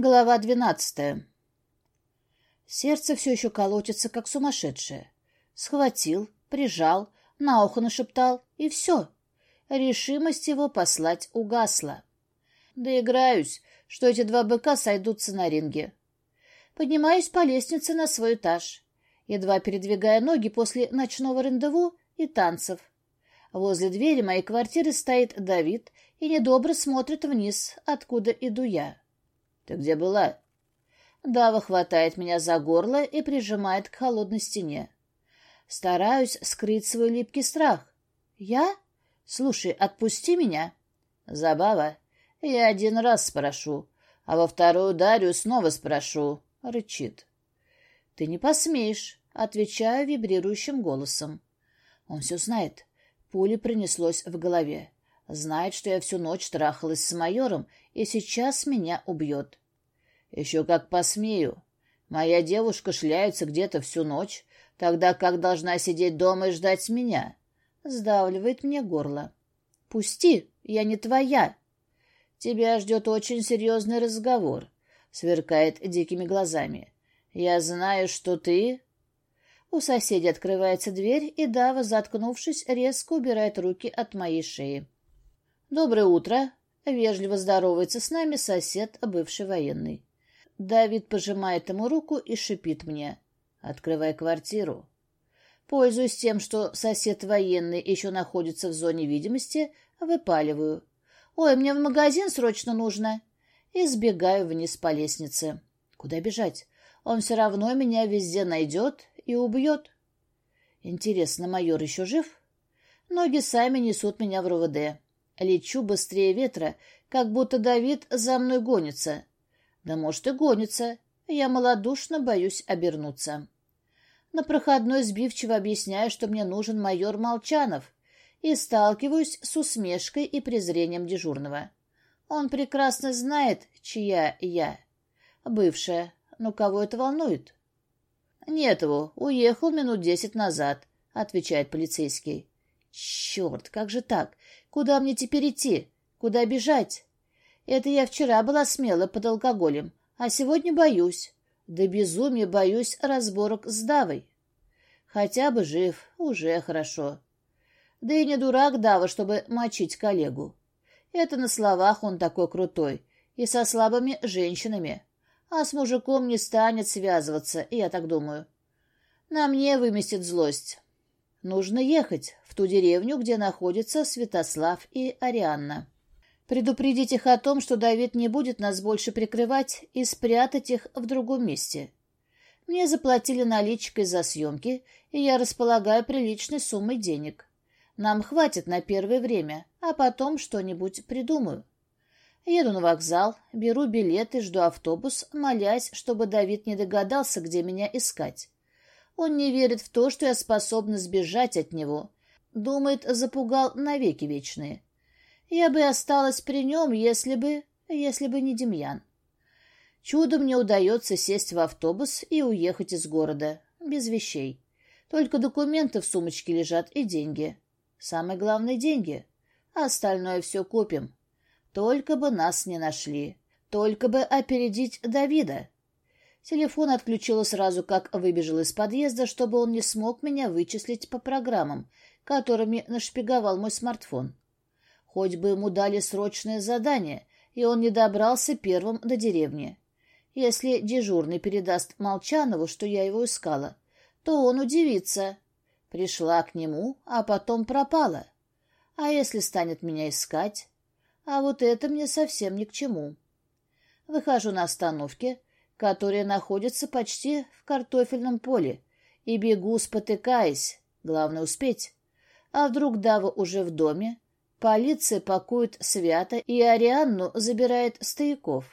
Глава двенадцатая. Сердце все еще колотится, как сумасшедшее. Схватил, прижал, на ухо нашептал, и все. Решимость его послать угасла. Доиграюсь, что эти два быка сойдутся на ринге. Поднимаюсь по лестнице на свой этаж, едва передвигая ноги после ночного рандеву и танцев. Возле двери моей квартиры стоит Давид и недобро смотрит вниз, откуда иду я. «Ты где была?» Дава хватает меня за горло и прижимает к холодной стене. Стараюсь скрыть свой липкий страх. «Я? Слушай, отпусти меня!» «Забава, я один раз спрошу, а во вторую ударю снова спрошу», — рычит. «Ты не посмеешь», — отвечаю вибрирующим голосом. Он все знает. Пули принеслось в голове. Знает, что я всю ночь трахалась с майором и сейчас меня убьет. Еще как посмею. Моя девушка шляется где-то всю ночь, тогда как должна сидеть дома и ждать меня. Сдавливает мне горло. Пусти, я не твоя. Тебя ждет очень серьезный разговор, сверкает дикими глазами. Я знаю, что ты... У соседей открывается дверь, и Дава, заткнувшись, резко убирает руки от моей шеи. «Доброе утро!» — вежливо здоровается с нами сосед, бывший военный. Давид пожимает ему руку и шипит мне. «Открывай квартиру». Пользуясь тем, что сосед военный еще находится в зоне видимости, выпаливаю. «Ой, мне в магазин срочно нужно!» И сбегаю вниз по лестнице. Куда бежать? Он все равно меня везде найдет и убьет. Интересно, майор еще жив? Ноги сами несут меня в РУВД. Лечу быстрее ветра, как будто Давид за мной гонится. Да может и гонится. Я малодушно боюсь обернуться. На проходной сбивчиво объясняю, что мне нужен майор Молчанов, и сталкиваюсь с усмешкой и презрением дежурного. Он прекрасно знает, чья я. Бывшая. Но кого это волнует? Нет его, уехал минут десять назад, отвечает полицейский. Черт, как же так? Куда мне теперь идти? Куда бежать? Это я вчера была смела под алкоголем, а сегодня боюсь. Да безумие боюсь разборок с Давой. Хотя бы жив, уже хорошо. Да и не дурак Дава, чтобы мочить коллегу. Это на словах он такой крутой, и со слабыми женщинами. А с мужиком не станет связываться, я так думаю. На мне выместит злость. Нужно ехать в ту деревню, где находятся Святослав и Арианна. Предупредить их о том, что Давид не будет нас больше прикрывать, и спрятать их в другом месте. Мне заплатили наличкой за съемки, и я располагаю приличной суммой денег. Нам хватит на первое время, а потом что-нибудь придумаю. Еду на вокзал, беру билет и жду автобус, молясь, чтобы Давид не догадался, где меня искать. Он не верит в то, что я способна сбежать от него. Думает, запугал навеки вечные. Я бы осталась при нем, если бы... если бы не Демьян. Чудом мне удается сесть в автобус и уехать из города. Без вещей. Только документы в сумочке лежат и деньги. Самое главное — деньги. А остальное все купим. Только бы нас не нашли. Только бы опередить Давида. Телефон отключила сразу, как выбежал из подъезда, чтобы он не смог меня вычислить по программам, которыми нашпиговал мой смартфон. Хоть бы ему дали срочное задание, и он не добрался первым до деревни. Если дежурный передаст Молчанову, что я его искала, то он удивится. Пришла к нему, а потом пропала. А если станет меня искать? А вот это мне совсем ни к чему. Выхожу на остановке, которая находится почти в картофельном поле, и бегу, спотыкаясь. Главное успеть. А вдруг Дава уже в доме? Полиция пакует свято, и Арианну забирает стояков.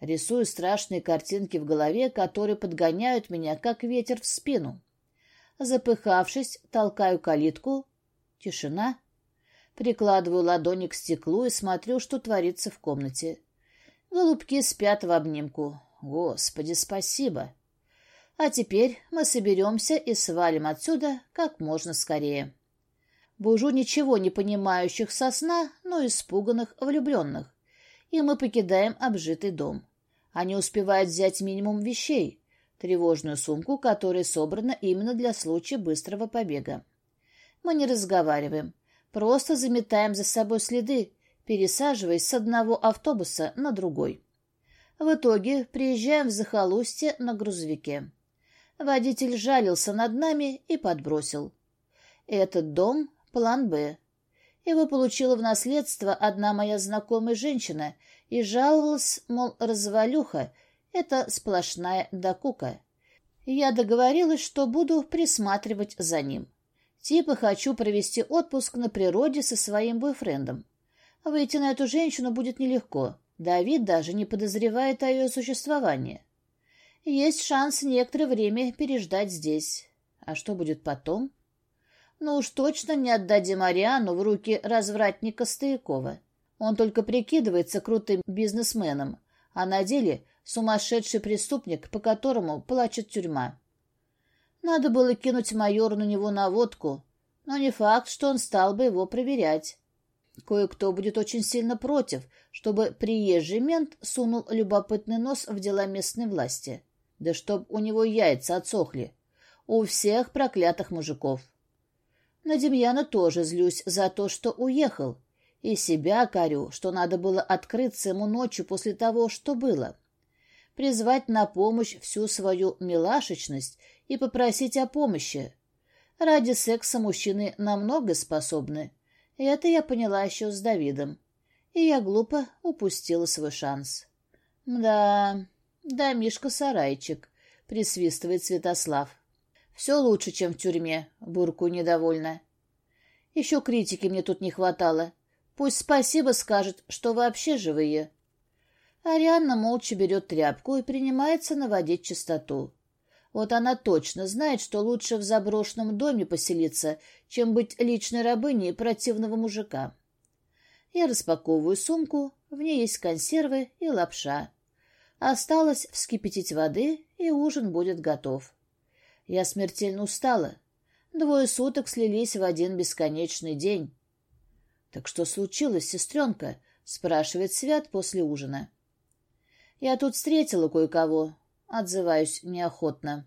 Рисую страшные картинки в голове, которые подгоняют меня, как ветер в спину. Запыхавшись, толкаю калитку. Тишина. Прикладываю ладони к стеклу и смотрю, что творится в комнате. Голубки спят в обнимку. Господи, спасибо. А теперь мы соберемся и свалим отсюда как можно скорее. Бужу ничего не понимающих со сна, но испуганных влюбленных. И мы покидаем обжитый дом. Они успевают взять минимум вещей, тревожную сумку, которая собрана именно для случая быстрого побега. Мы не разговариваем, просто заметаем за собой следы, пересаживаясь с одного автобуса на другой. В итоге приезжаем в захолустье на грузовике. Водитель жалился над нами и подбросил. Этот дом — план «Б». Его получила в наследство одна моя знакомая женщина и жаловалась, мол, развалюха — это сплошная докука. Я договорилась, что буду присматривать за ним. Типа хочу провести отпуск на природе со своим бойфрендом. Выйти на эту женщину будет нелегко. Давид даже не подозревает о ее существовании. Есть шанс некоторое время переждать здесь. А что будет потом? Ну уж точно не отдадим Ариану в руки развратника Стоякова. Он только прикидывается крутым бизнесменом, а на деле сумасшедший преступник, по которому плачет тюрьма. Надо было кинуть майору на него наводку, но не факт, что он стал бы его проверять. Кое-кто будет очень сильно против, чтобы приезжий мент сунул любопытный нос в дела местной власти. Да чтоб у него яйца отсохли. У всех проклятых мужиков. На Демьяна тоже злюсь за то, что уехал. И себя корю, что надо было открыться ему ночью после того, что было. Призвать на помощь всю свою милашечность и попросить о помощи. Ради секса мужчины намного способны. Это я поняла еще с Давидом. И я глупо упустила свой шанс. Да, да, Мишка сарайчик, присвистывает Святослав. Все лучше, чем в тюрьме, бурку недовольна. Еще критики мне тут не хватало. Пусть спасибо скажет, что вообще живые. Арианна молча берет тряпку и принимается наводить чистоту. Вот она точно знает, что лучше в заброшенном доме поселиться, чем быть личной рабыней противного мужика. Я распаковываю сумку, в ней есть консервы и лапша. Осталось вскипятить воды, и ужин будет готов. Я смертельно устала. Двое суток слились в один бесконечный день. — Так что случилось, сестренка? — спрашивает Свят после ужина. — Я тут встретила кое-кого. Отзываюсь неохотно.